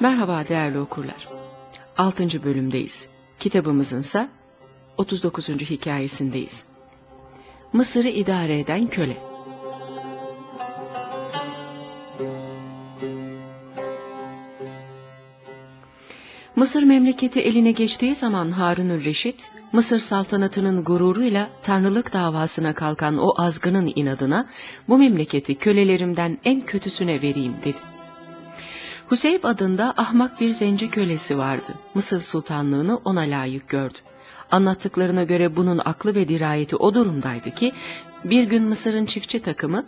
Merhaba değerli okurlar. 6. bölümdeyiz. Kitabımızınsa 39. hikayesindeyiz. Mısır'ı idare eden köle. Mısır memleketi eline geçtiği zaman Harun'un Reşit, Mısır saltanatının gururuyla tanrılık davasına kalkan o azgının inadına bu memleketi kölelerimden en kötüsüne vereyim dedi. Huseyb adında ahmak bir zenci kölesi vardı. Mısır sultanlığını ona layık gördü. Anlattıklarına göre bunun aklı ve dirayeti o durumdaydı ki bir gün Mısır'ın çiftçi takımı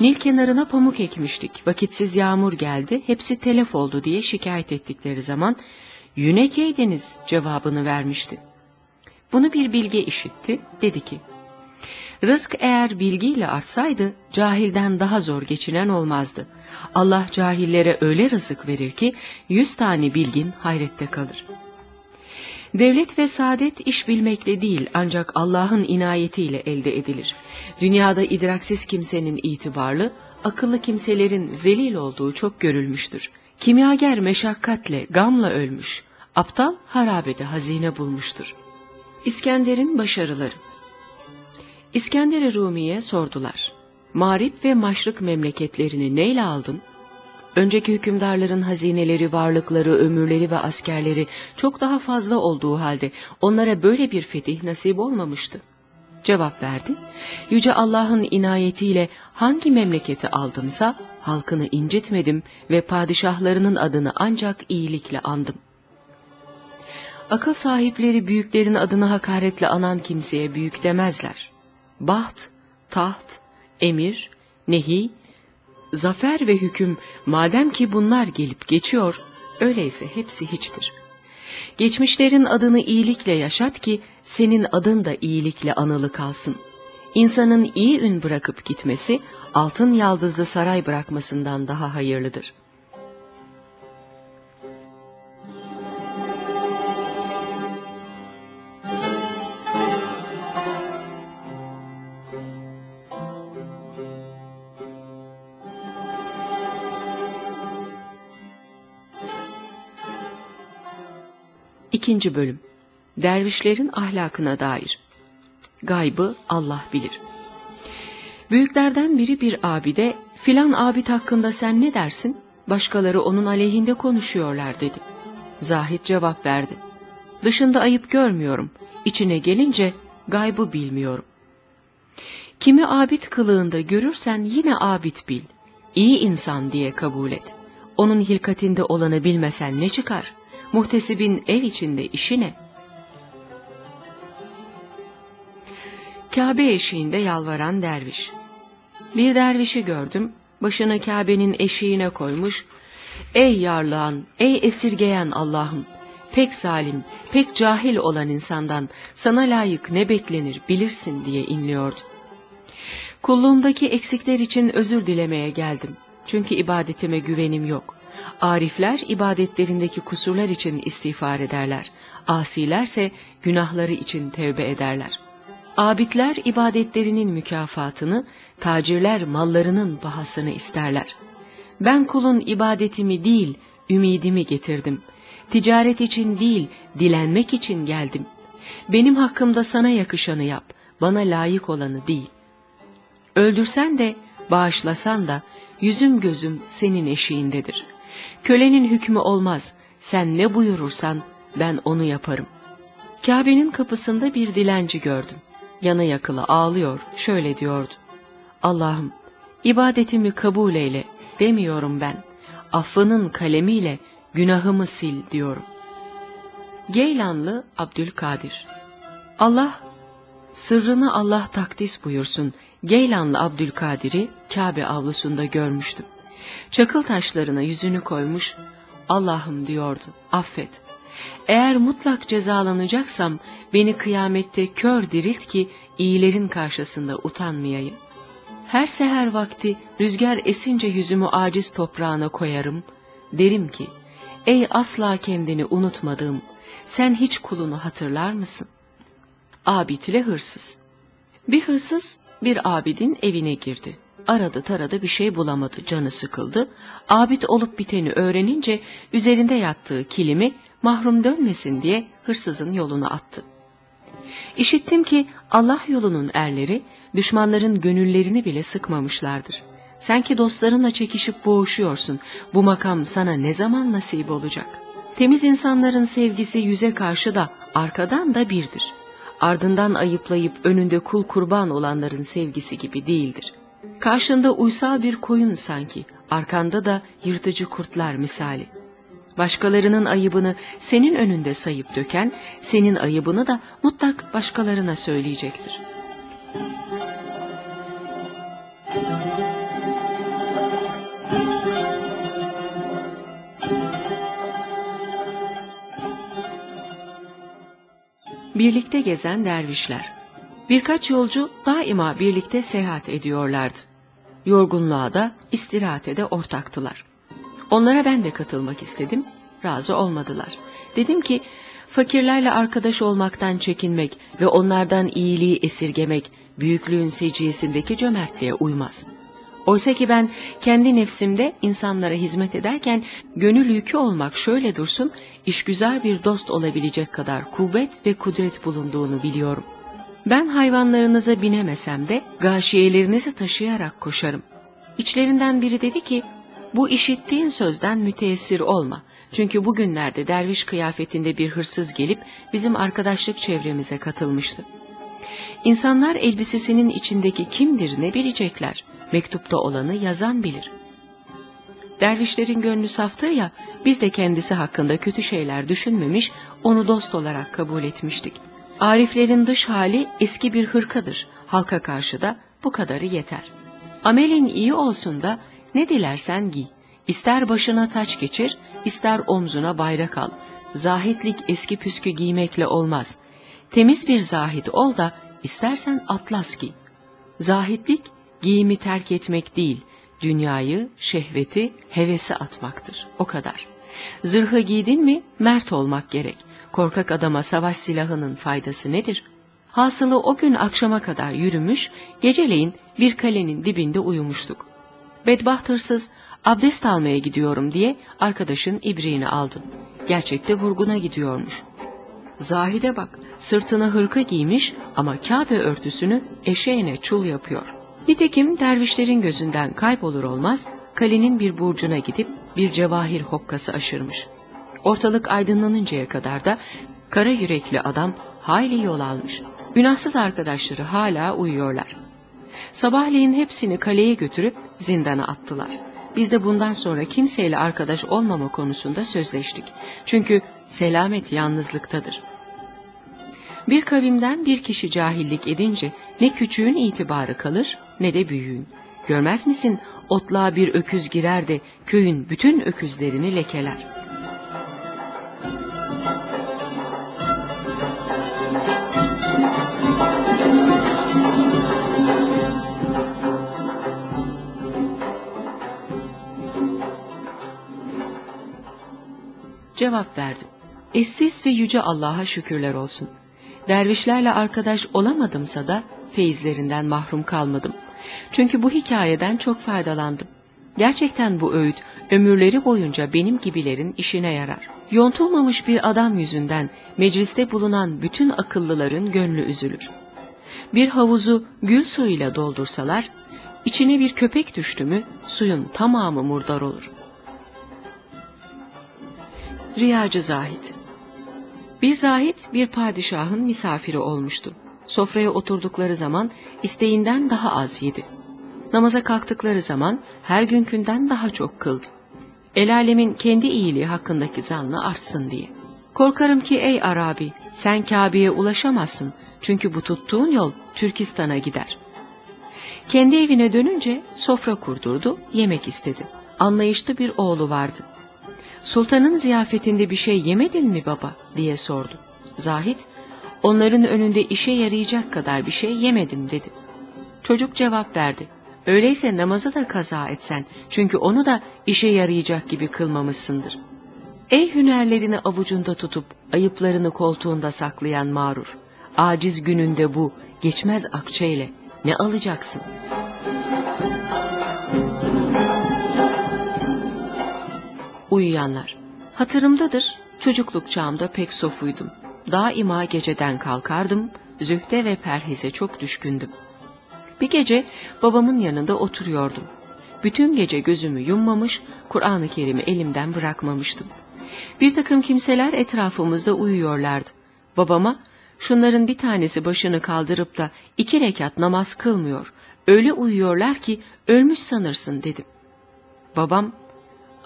Nil kenarına pamuk ekmiştik. Vakitsiz yağmur geldi. Hepsi telef oldu diye şikayet ettikleri zaman yünek cevabını vermişti. Bunu bir bilge işitti. Dedi ki Rızk eğer bilgiyle artsaydı cahilden daha zor geçinen olmazdı. Allah cahillere öyle rızık verir ki yüz tane bilgin hayrette kalır. Devlet ve saadet iş bilmekle değil ancak Allah'ın inayetiyle elde edilir. Dünyada idraksiz kimsenin itibarlı, akıllı kimselerin zelil olduğu çok görülmüştür. Kimyager meşakkatle, gamla ölmüş, aptal harabede hazine bulmuştur. İskender'in başarıları İskender-i Rumi'ye sordular. Mağrip ve Maşrık memleketlerini neyle aldın? Önceki hükümdarların hazineleri, varlıkları, ömürleri ve askerleri çok daha fazla olduğu halde onlara böyle bir fetih nasip olmamıştı. Cevap verdi, Yüce Allah'ın inayetiyle hangi memleketi aldımsa halkını incitmedim ve padişahlarının adını ancak iyilikle andım. Akıl sahipleri büyüklerin adını hakaretle anan kimseye büyük demezler. Baht, taht, emir, nehi, zafer ve hüküm madem ki bunlar gelip geçiyor, öyleyse hepsi hiçtir. Geçmişlerin adını iyilikle yaşat ki senin adın da iyilikle anılı kalsın. İnsanın iyi ün bırakıp gitmesi altın yaldızlı saray bırakmasından daha hayırlıdır.'' İkinci bölüm Dervişlerin ahlakına dair Gaybı Allah bilir. Büyüklerden biri bir abide filan abid hakkında sen ne dersin? Başkaları onun aleyhinde konuşuyorlar dedi. Zahid cevap verdi. Dışında ayıp görmüyorum. İçine gelince gaybı bilmiyorum. Kimi abid kılığında görürsen yine abid bil. İyi insan diye kabul et. Onun hilkatinde olanı bilmesen ne çıkar? Muhtesibin ev içinde işi ne? Kabe eşiğinde yalvaran derviş. Bir dervişi gördüm, başını Kabe'nin eşiğine koymuş. Ey yarlığan, ey esirgeyen Allah'ım, pek zalim, pek cahil olan insandan sana layık ne beklenir bilirsin diye inliyordu. Kulluğumdaki eksikler için özür dilemeye geldim. Çünkü ibadetime güvenim yok. Arifler ibadetlerindeki kusurlar için istiğfar ederler. Asilerse günahları için tevbe ederler. Abidler ibadetlerinin mükafatını, tacirler mallarının bahasını isterler. Ben kulun ibadetimi değil, ümidimi getirdim. Ticaret için değil, dilenmek için geldim. Benim hakkımda sana yakışanı yap, bana layık olanı değil. Öldürsen de, bağışlasan da, yüzüm gözüm senin eşiğindedir. Kölenin hükmü olmaz, sen ne buyurursan ben onu yaparım. Kabe'nin kapısında bir dilenci gördüm. Yana yakıla ağlıyor, şöyle diyordu. Allah'ım, ibadetimi kabul eyle, demiyorum ben. Affının kalemiyle günahımı sil diyorum. Geylanlı Abdülkadir Allah, sırrını Allah takdis buyursun, Geylanlı Abdülkadir'i Kabe avlusunda görmüştüm. Çakıl taşlarına yüzünü koymuş, Allah'ım diyordu, affet. Eğer mutlak cezalanacaksam beni kıyamette kör dirilt ki iyilerin karşısında utanmayayım. Her seher vakti rüzgar esince yüzümü aciz toprağına koyarım. Derim ki, ey asla kendini unutmadığım, sen hiç kulunu hatırlar mısın? Abid ile hırsız. Bir hırsız bir abidin evine girdi. Aradı taradı bir şey bulamadı, canı sıkıldı. Abid olup biteni öğrenince üzerinde yattığı kilimi mahrum dönmesin diye hırsızın yoluna attı. İşittim ki Allah yolunun erleri düşmanların gönüllerini bile sıkmamışlardır. Sen ki dostlarınla çekişip boğuşuyorsun. Bu makam sana ne zaman nasip olacak? Temiz insanların sevgisi yüze karşı da arkadan da birdir. Ardından ayıplayıp önünde kul kurban olanların sevgisi gibi değildir. Karşında uysal bir koyun sanki, arkanda da yırtıcı kurtlar misali. Başkalarının ayıbını senin önünde sayıp döken, senin ayıbını da mutlak başkalarına söyleyecektir. Birlikte gezen dervişler Birkaç yolcu daima birlikte seyahat ediyorlardı. Yorgunluğa da, istirahate de ortaktılar. Onlara ben de katılmak istedim, razı olmadılar. Dedim ki, fakirlerle arkadaş olmaktan çekinmek ve onlardan iyiliği esirgemek, büyüklüğün seciyesindeki cömertliğe uymaz. Oysa ki ben kendi nefsimde insanlara hizmet ederken gönül yükü olmak şöyle dursun, işgüzar bir dost olabilecek kadar kuvvet ve kudret bulunduğunu biliyorum. Ben hayvanlarınıza binemesem de gâşiyelerinizi taşıyarak koşarım. İçlerinden biri dedi ki, bu işittiğin sözden müteessir olma. Çünkü bugünlerde derviş kıyafetinde bir hırsız gelip bizim arkadaşlık çevremize katılmıştı. İnsanlar elbisesinin içindeki kimdir ne bilecekler. Mektupta olanı yazan bilir. Dervişlerin gönlü saftır ya, biz de kendisi hakkında kötü şeyler düşünmemiş, onu dost olarak kabul etmiştik. Ariflerin dış hali eski bir hırkadır, halka karşı da bu kadarı yeter. Amelin iyi olsun da ne dilersen giy. İster başına taç geçir, ister omzuna bayrak al. Zahitlik eski püskü giymekle olmaz. Temiz bir zahit ol da istersen atlas giy. Zahitlik giyimi terk etmek değil, dünyayı, şehveti, hevesi atmaktır. O kadar. Zırhı giydin mi mert olmak gerek. Korkak adama savaş silahının faydası nedir? Hasılı o gün akşama kadar yürümüş, geceleyin bir kalenin dibinde uyumuştuk. Bedbaht hırsız, abdest almaya gidiyorum diye arkadaşın ibriğini aldı. Gerçekte vurguna gidiyormuş. Zahide bak, sırtına hırka giymiş ama Kabe örtüsünü eşeğine çul yapıyor. Nitekim dervişlerin gözünden kaybolur olmaz, kalenin bir burcuna gidip bir cevahir hokkası aşırmış. Ortalık aydınlanıncaya kadar da kara yürekli adam hayli yol almış. Günahsız arkadaşları hala uyuyorlar. Sabahleyin hepsini kaleye götürüp zindana attılar. Biz de bundan sonra kimseyle arkadaş olmama konusunda sözleştik. Çünkü selamet yalnızlıktadır. Bir kavimden bir kişi cahillik edince ne küçüğün itibarı kalır ne de büyüğün. Görmez misin otluğa bir öküz girer de köyün bütün öküzlerini lekeler.'' Cevap verdim. Eşsiz ve yüce Allah'a şükürler olsun. Dervişlerle arkadaş olamadımsa da feyizlerinden mahrum kalmadım. Çünkü bu hikayeden çok faydalandım. Gerçekten bu öğüt ömürleri boyunca benim gibilerin işine yarar. Yontulmamış bir adam yüzünden mecliste bulunan bütün akıllıların gönlü üzülür. Bir havuzu gül suyuyla doldursalar, içine bir köpek düştü mü suyun tamamı murdar olur. Riyacı Zahid Bir zahit bir padişahın misafiri olmuştu. Sofraya oturdukları zaman isteğinden daha az yedi. Namaza kalktıkları zaman her günkünden daha çok kıldı. El alemin kendi iyiliği hakkındaki zanlı artsın diye. Korkarım ki ey Arabi sen Kabe'ye ulaşamazsın çünkü bu tuttuğun yol Türkistan'a gider. Kendi evine dönünce sofra kurdurdu, yemek istedi. Anlayışlı bir oğlu vardı. Sultanın ziyafetinde bir şey yemedin mi baba diye sordu. Zahit, onların önünde işe yarayacak kadar bir şey yemedim dedi. Çocuk cevap verdi. Öyleyse namazı da kaza etsen çünkü onu da işe yarayacak gibi kılmamışsındır. Ey hünerlerini avucunda tutup ayıplarını koltuğunda saklayan mağrur. Aciz gününde bu geçmez akçeyle ne alacaksın?'' Uyuyanlar. Hatırımdadır, çocukluk çağımda pek sofuydum. Daima geceden kalkardım, zühde ve perhize çok düşkündüm. Bir gece babamın yanında oturuyordum. Bütün gece gözümü yummamış, Kur'an-ı Kerim'i elimden bırakmamıştım. Bir takım kimseler etrafımızda uyuyorlardı. Babama, şunların bir tanesi başını kaldırıp da iki rekat namaz kılmıyor, öyle uyuyorlar ki ölmüş sanırsın dedim. Babam,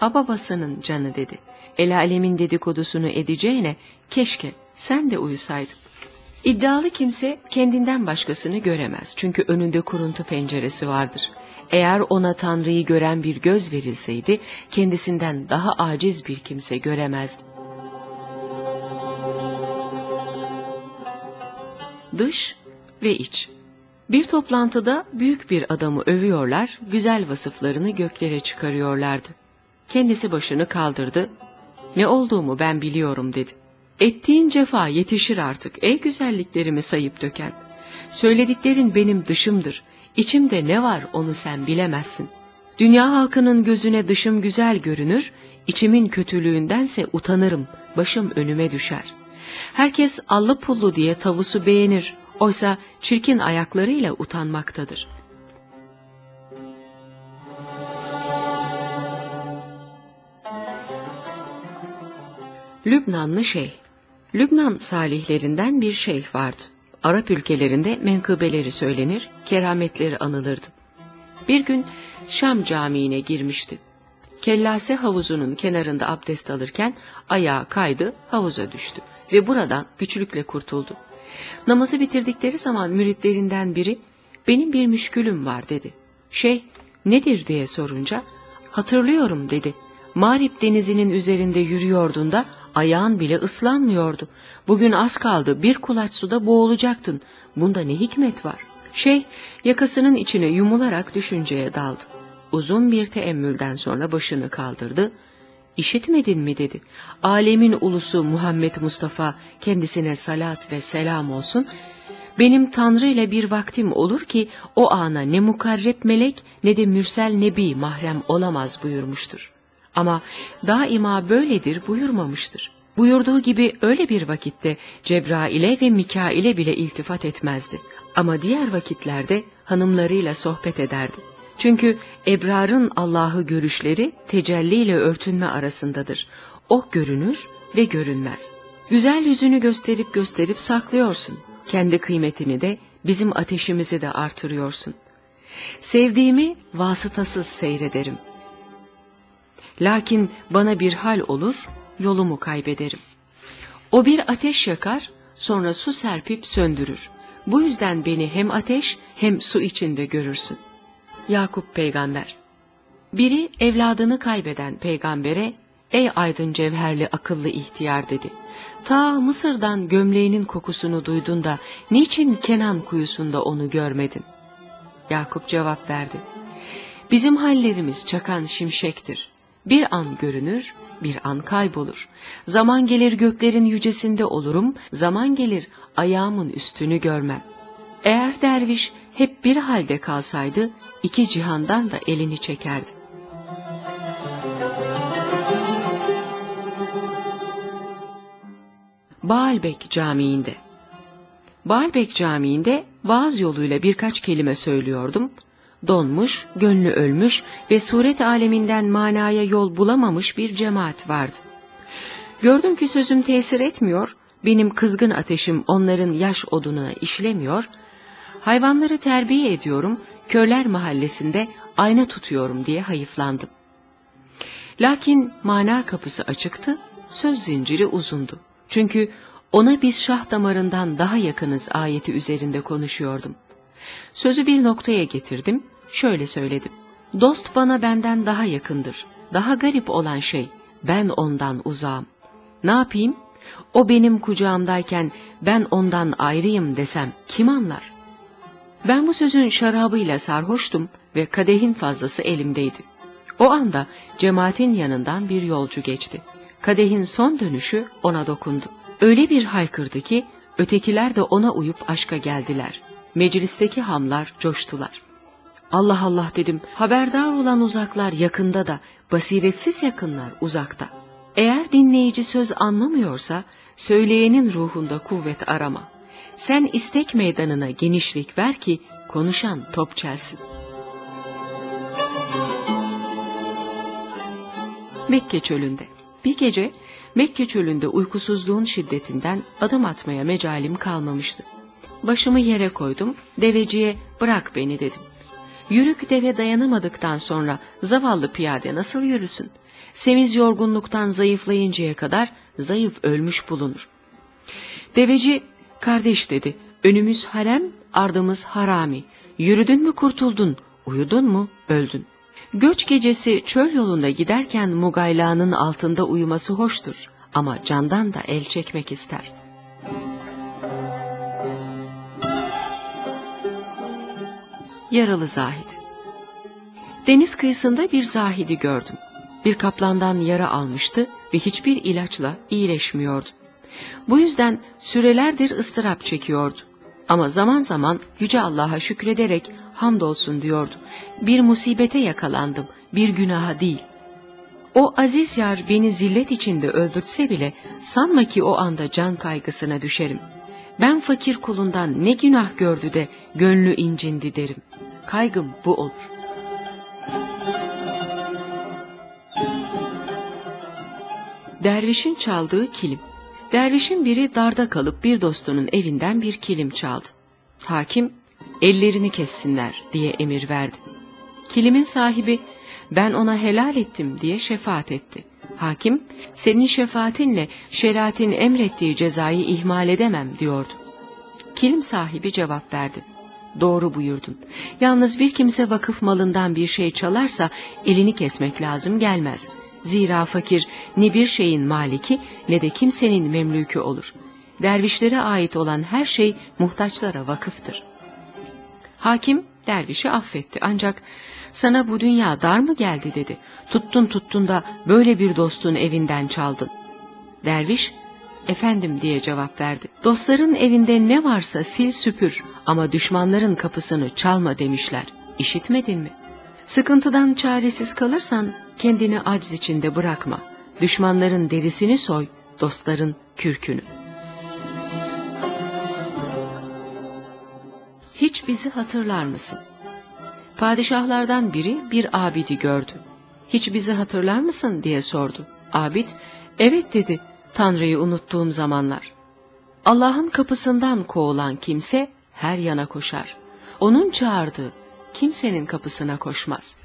a babasının canı dedi. El alemin dedikodusunu edeceğine keşke sen de uyusaydın. İddialı kimse kendinden başkasını göremez çünkü önünde kuruntu penceresi vardır. Eğer ona Tanrı'yı gören bir göz verilseydi kendisinden daha aciz bir kimse göremezdi. Dış ve iç Bir toplantıda büyük bir adamı övüyorlar, güzel vasıflarını göklere çıkarıyorlardı. Kendisi başını kaldırdı, ne olduğumu ben biliyorum dedi. Ettiğin cefa yetişir artık ey güzelliklerimi sayıp döken. Söylediklerin benim dışımdır. İçimde ne var onu sen bilemezsin. Dünya halkının gözüne dışım güzel görünür, içimin kötülüğündense utanırım, başım önüme düşer. Herkes allı pullu diye tavusu beğenir, oysa çirkin ayaklarıyla utanmaktadır. Lübnanlı Şeyh Lübnan salihlerinden bir şeyh vardı. Arap ülkelerinde menkıbeleri söylenir, kerametleri anılırdı. Bir gün Şam Camii'ne girmişti. Kellase havuzunun kenarında abdest alırken ayağı kaydı, havuza düştü ve buradan güçlükle kurtuldu. Namazı bitirdikleri zaman müritlerinden biri, benim bir müşkülüm var dedi. Şeyh, nedir diye sorunca, hatırlıyorum dedi. Marip denizinin üzerinde yürüyordun da ayağın bile ıslanmıyordu. Bugün az kaldı bir kulaç suda boğulacaktın. Bunda ne hikmet var? Şey yakasının içine yumularak düşünceye daldı. Uzun bir teemmülden sonra başını kaldırdı. İşitmedin mi dedi. Alemin ulusu Muhammed Mustafa kendisine salat ve selam olsun. Benim Tanrı ile bir vaktim olur ki o ana ne mukarreb melek ne de mürsel nebi mahrem olamaz buyurmuştur. Ama daima böyledir buyurmamıştır. Buyurduğu gibi öyle bir vakitte Cebrail'e ve Mikail'e bile iltifat etmezdi. Ama diğer vakitlerde hanımlarıyla sohbet ederdi. Çünkü Ebrar'ın Allah'ı görüşleri tecelli ile örtünme arasındadır. O görünür ve görünmez. Güzel yüzünü gösterip gösterip saklıyorsun. Kendi kıymetini de bizim ateşimizi de artırıyorsun. Sevdiğimi vasıtasız seyrederim. Lakin bana bir hal olur, yolumu kaybederim. O bir ateş yakar, sonra su serpip söndürür. Bu yüzden beni hem ateş hem su içinde görürsün. Yakup peygamber Biri evladını kaybeden peygambere, ey aydın cevherli akıllı ihtiyar dedi. Ta Mısır'dan gömleğinin kokusunu duydun da niçin Kenan kuyusunda onu görmedin? Yakup cevap verdi. Bizim hallerimiz çakan şimşektir. Bir an görünür, bir an kaybolur. Zaman gelir göklerin yücesinde olurum, zaman gelir ayağımın üstünü görmem. Eğer derviş hep bir halde kalsaydı, iki cihandan da elini çekerdi. Baalbek Camii'nde Baalbek Camii'nde vaaz yoluyla birkaç kelime söylüyordum donmuş, gönlü ölmüş ve suret aleminden manaya yol bulamamış bir cemaat vardı. Gördüm ki sözüm tesir etmiyor, benim kızgın ateşim onların yaş odununa işlemiyor, hayvanları terbiye ediyorum, köyler mahallesinde ayna tutuyorum diye hayıflandım. Lakin mana kapısı açıktı, söz zinciri uzundu. Çünkü ona biz şah damarından daha yakınız ayeti üzerinde konuşuyordum. Sözü bir noktaya getirdim, şöyle söyledim. Dost bana benden daha yakındır. Daha garip olan şey, ben ondan uzağım. Ne yapayım? O benim kucağımdayken ben ondan ayrıyım desem kim anlar? Ben bu sözün şarabıyla sarhoştum ve kadehin fazlası elimdeydi. O anda cemaatin yanından bir yolcu geçti. Kadehin son dönüşü ona dokundu. Öyle bir haykırdı ki ötekiler de ona uyup aşka geldiler. Meclisteki hamlar coştular. Allah Allah dedim. Haberdar olan uzaklar yakında da, basiretsiz yakınlar uzakta. Eğer dinleyici söz anlamıyorsa, söyleyenin ruhunda kuvvet arama. Sen istek meydanına genişlik ver ki konuşan top çelsin. Mekke çölünde. Bir gece Mekke çölünde uykusuzluğun şiddetinden adım atmaya mecalim kalmamıştı. Başımı yere koydum, deveciye bırak beni dedim. Yürük deve dayanamadıktan sonra zavallı piyade nasıl yürüsün? Semiz yorgunluktan zayıflayıncaya kadar zayıf ölmüş bulunur. Deveci, kardeş dedi, önümüz harem, ardımız harami. Yürüdün mü kurtuldun, uyudun mu öldün. Göç gecesi çöl yolunda giderken mugaylağının altında uyuması hoştur ama candan da el çekmek ister. Yaralı Zahid Deniz kıyısında bir zahidi gördüm. Bir kaplandan yara almıştı ve hiçbir ilaçla iyileşmiyordu. Bu yüzden sürelerdir ıstırap çekiyordu. Ama zaman zaman Yüce Allah'a şükrederek hamdolsun diyordu. Bir musibete yakalandım, bir günaha değil. O aziz yar beni zillet içinde öldürtse bile sanma ki o anda can kaygısına düşerim. Ben fakir kulundan ne günah gördü de gönlü incindi derim. Kaygım bu olur. Dervişin çaldığı kilim. Dervişin biri darda kalıp bir dostunun evinden bir kilim çaldı. Hakim ellerini kessinler diye emir verdi. Kilimin sahibi ben ona helal ettim diye şefaat etti. Hakim senin şefaatinle şeriatin emrettiği cezayı ihmal edemem diyordu. Kilim sahibi cevap verdi. Doğru buyurdun. Yalnız bir kimse vakıf malından bir şey çalarsa elini kesmek lazım gelmez. Zira fakir ne bir şeyin maliki ne de kimsenin memlükü olur. Dervişlere ait olan her şey muhtaçlara vakıftır. Hakim dervişi affetti ancak sana bu dünya dar mı geldi dedi. Tuttun tuttun da böyle bir dostun evinden çaldın. Derviş efendim diye cevap verdi. Dostların evinde ne varsa sil süpür ama düşmanların kapısını çalma demişler. İşitmedin mi? Sıkıntıdan çaresiz kalırsan kendini aciz içinde bırakma. Düşmanların derisini soy, dostların kürkünü. Hiç bizi hatırlar mısın? Padişahlardan biri bir abidi gördü. Hiç bizi hatırlar mısın diye sordu. Abid, evet dedi, Tanrı'yı unuttuğum zamanlar. Allah'ın kapısından kovulan kimse her yana koşar. Onun çağırdığı kimsenin kapısına koşmaz.''